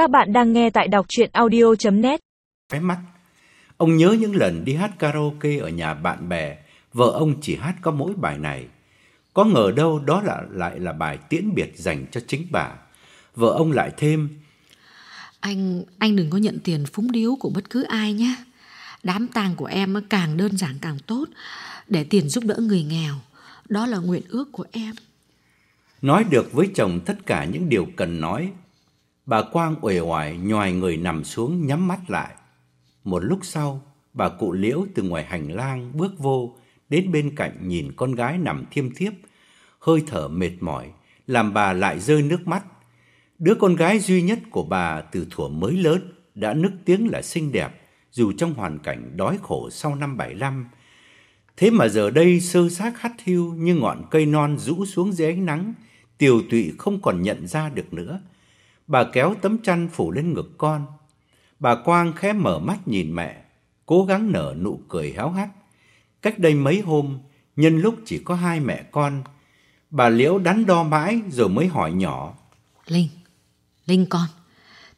Các bạn đang nghe tại đọc chuyện audio.net Cái mắt Ông nhớ những lần đi hát karaoke ở nhà bạn bè Vợ ông chỉ hát có mỗi bài này Có ngờ đâu đó là lại là bài tiễn biệt dành cho chính bà Vợ ông lại thêm Anh anh đừng có nhận tiền phúng điếu của bất cứ ai nhé. Đám tang của em càng đơn giản càng tốt để tiền giúp đỡ người nghèo. Đó là nguyện ước của em. Nói được với chồng tất cả những điều cần nói Bà Quang uể oải nhòi người nằm xuống nhắm mắt lại. Một lúc sau Bà cụ liễu từ ngoài hành lang bước vô Đến bên cạnh nhìn con gái nằm thiêm thiếp Hơi thở mệt mỏi Làm bà lại rơi nước mắt. Đứa con gái duy nhất của bà từ thuở mới lớn Đã nức tiếng là xinh đẹp Dù trong hoàn cảnh đói khổ sau năm 75 Thế mà giờ đây sơ xác hắt hiu như ngọn cây non rũ xuống dưới ánh nắng, tiều tụy không còn nhận ra được nữa. Bà kéo tấm chăn phủ lên ngực con. Bà Quang khẽ mở mắt nhìn mẹ, cố gắng nở nụ cười héo hắt. Cách đây mấy hôm, nhân lúc chỉ có hai mẹ con, bà Liễu đắn đo mãi rồi mới hỏi nhỏ. Linh, Linh con,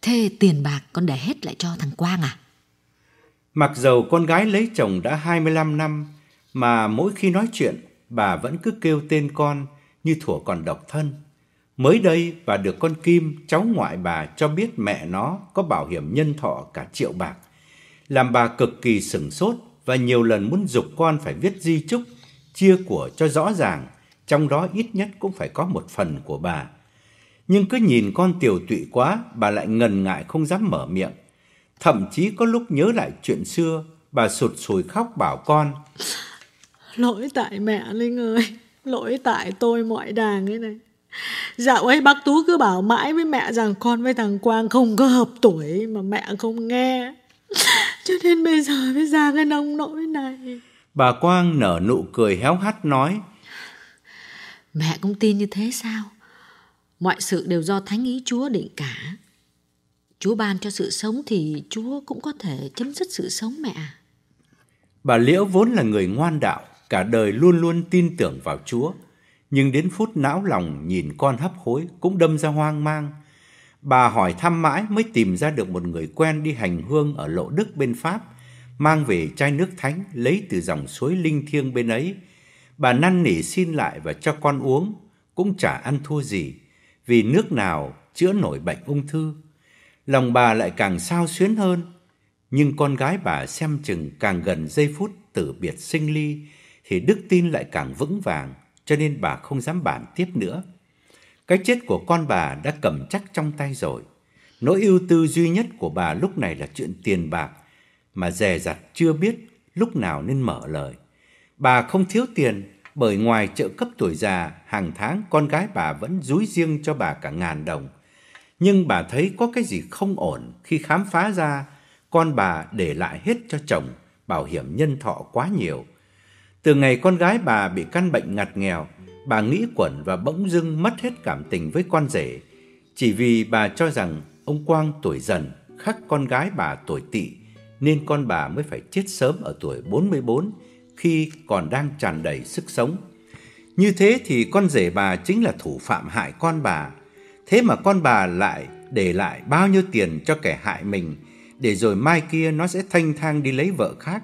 thế tiền bạc con để hết lại cho thằng Quang à? Mặc dầu con gái lấy chồng đã 25 năm, mà mỗi khi nói chuyện, bà vẫn cứ kêu tên con như thuở còn độc thân. Mới đây, bà được con Kim, cháu ngoại bà cho biết mẹ nó có bảo hiểm nhân thọ cả triệu bạc. Làm bà cực kỳ sửng sốt và nhiều lần muốn dục con phải viết di chúc, chia của cho rõ ràng, trong đó ít nhất cũng phải có một phần của bà. Nhưng cứ nhìn con tiểu tụy quá, bà lại ngần ngại không dám mở miệng. Thậm chí có lúc nhớ lại chuyện xưa, bà sụt sùi khóc bảo con. Lỗi tại mẹ Linh ơi, lỗi tại tôi mọi đàng ấy này. Dạo ấy bác Tú cứ bảo mãi với mẹ rằng con với thằng Quang không có hợp tuổi mà mẹ không nghe. Cho nên bây giờ mới ra cái nông nỗi này. Bà Quang nở nụ cười héo hắt nói. Mẹ cũng tin như thế sao? Mọi sự đều do Thánh ý Chúa định cả. Chúa ban cho sự sống thì Chúa cũng có thể chấm dứt sự sống mẹ. Bà Liễu vốn là người ngoan đạo, cả đời luôn luôn tin tưởng vào Chúa. Nhưng đến phút não lòng nhìn con hấp hối cũng đâm ra hoang mang. Bà hỏi thăm mãi mới tìm ra được một người quen đi hành hương ở lộ Đức bên Pháp, mang về chai nước thánh lấy từ dòng suối linh thiêng bên ấy. Bà năn nỉ xin lại và cho con uống, cũng chả ăn thua gì, vì nước nào chữa nổi bệnh ung thư. Lòng bà lại càng sao xuyến hơn, nhưng con gái bà xem chừng càng gần giây phút tử biệt sinh ly thì đức tin lại càng vững vàng, cho nên bà không dám bàn tiếp nữa. Cái chết của con bà đã cầm chắc trong tay rồi. Nỗi ưu tư duy nhất của bà lúc này là chuyện tiền bạc mà dè dặt chưa biết lúc nào nên mở lời. Bà không thiếu tiền bởi ngoài trợ cấp tuổi già, hàng tháng con gái bà vẫn dúi riêng cho bà cả ngàn đồng. Nhưng bà thấy có cái gì không ổn khi khám phá ra con bà để lại hết cho chồng bảo hiểm nhân thọ quá nhiều. Từ ngày con gái bà bị căn bệnh ngặt nghèo, bà nghĩ quẩn và bỗng dưng mất hết cảm tình với con rể, chỉ vì bà cho rằng ông Quang tuổi dần khắc con gái bà tuổi tỵ nên con bà mới phải chết sớm ở tuổi 44 khi còn đang tràn đầy sức sống. Như thế thì con rể bà chính là thủ phạm hại con bà. Thế mà con bà lại để lại bao nhiêu tiền cho kẻ hại mình để rồi mai kia nó sẽ thanh thang đi lấy vợ khác.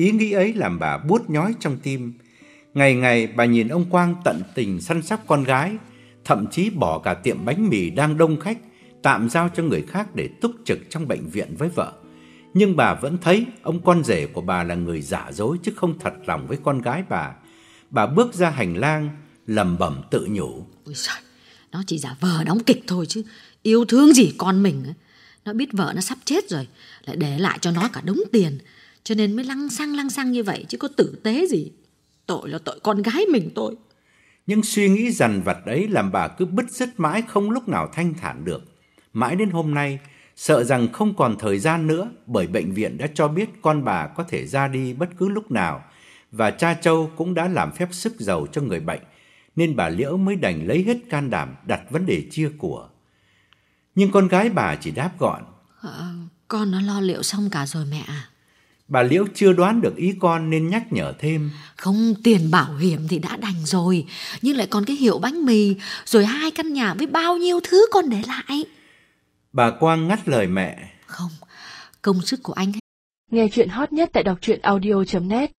Ý nghĩ ấy làm bà buốt nhói trong tim. Ngày ngày bà nhìn ông Quang tận tình săn sóc con gái, thậm chí bỏ cả tiệm bánh mì đang đông khách, tạm giao cho người khác để túc trực trong bệnh viện với vợ. Nhưng bà vẫn thấy ông con rể của bà là người giả dối chứ không thật lòng với con gái bà. Bà bước ra hành lang, lầm bẩm tự nhủ. Ôi giời, nó chỉ giả vờ đóng kịch thôi chứ. Yêu thương gì con mình ấy. Nó biết vợ nó sắp chết rồi, lại để lại cho nó cả đống tiền. Cho nên mới lăng xăng lăng xăng như vậy chứ có tử tế gì. Tội là tội con gái mình tôi. Nhưng suy nghĩ dằn vặt ấy làm bà cứ bứt rứt mãi không lúc nào thanh thản được. Mãi đến hôm nay, sợ rằng không còn thời gian nữa bởi bệnh viện đã cho biết con bà có thể ra đi bất cứ lúc nào và cha Châu cũng đã làm phép sức giàu cho người bệnh nên bà Liễu mới đành lấy hết can đảm đặt vấn đề chia của. Nhưng con gái bà chỉ đáp gọn, Ờ, con nó lo liệu xong cả rồi mẹ à. Bà Liễu chưa đoán được ý con nên nhắc nhở thêm. Không tiền bảo hiểm thì đã đành rồi Nhưng lại còn cái hiệu bánh mì Rồi hai căn nhà với bao nhiêu thứ con để lại Bà Quang ngắt lời mẹ. Không, công sức của anh Nghe chuyện hot nhất tại đọc truyện audio.net